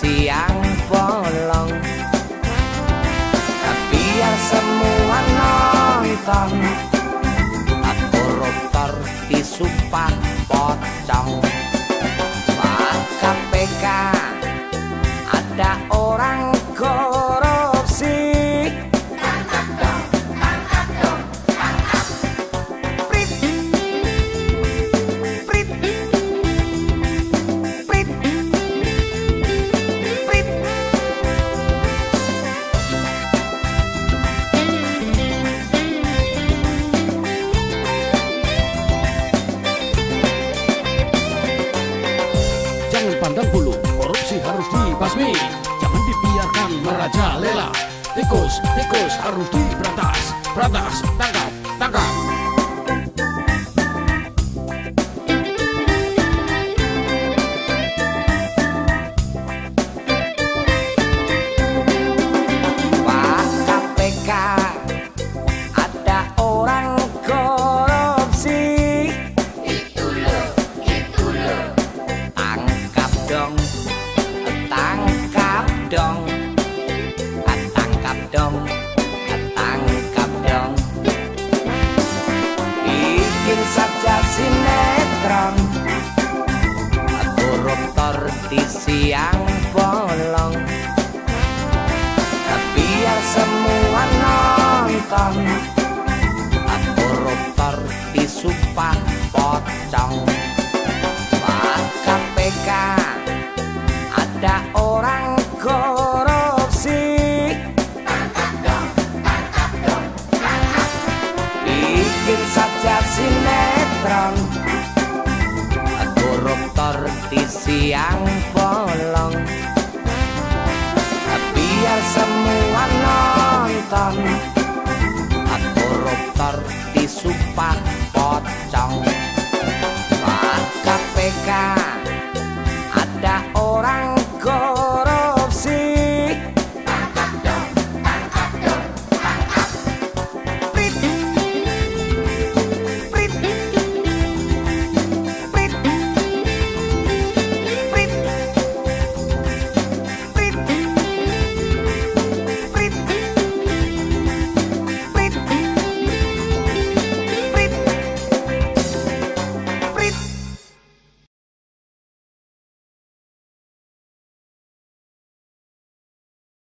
siang bolong. Biar semua nonton Aku rotor di sumpah pocong. Pandang bulu, korupsi harus dibasmi. Jangan dibiarkan merajalela. Tikus, tikus harus diberantas. Berantas, tangkap. Dong. Tangkap dong tangkap dong bikin saja sinetron. Koruptor di siang bolong sinetron koruptor di siang bolong